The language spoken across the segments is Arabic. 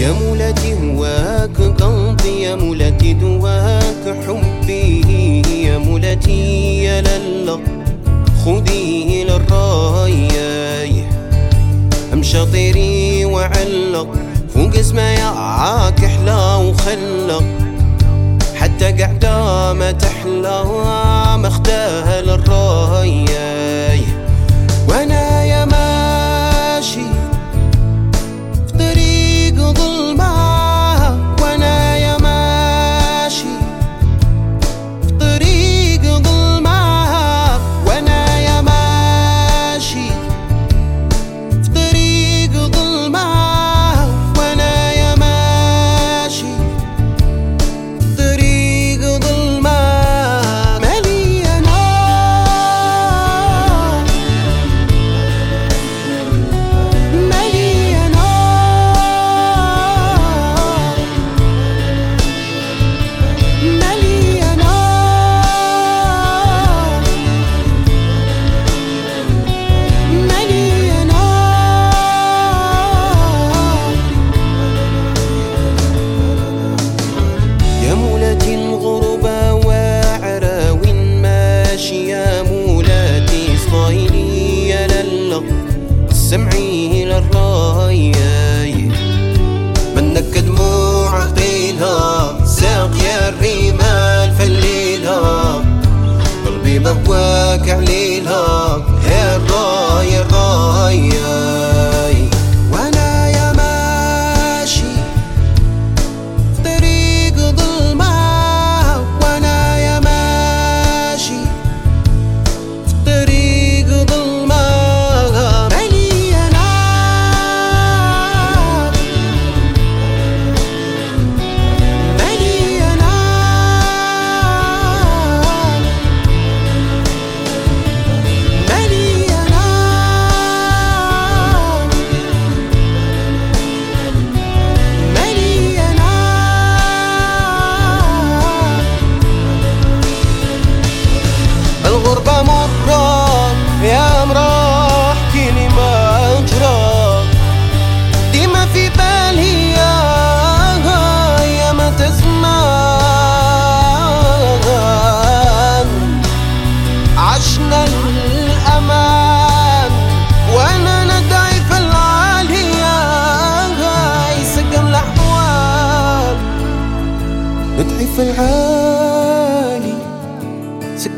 يا مولاتي هواك قلبي يا مولاتي دواك حبي. يا مولاتي يا لالا خذيه للراية امشى طيري وعلق فوق اسمه عاك إحلى وخلق. حتى قعدة ما تحلى ما للرايه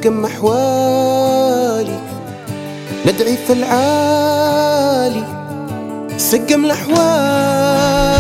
كم أحوالي. ندعي في العالي. سقم الأحوال.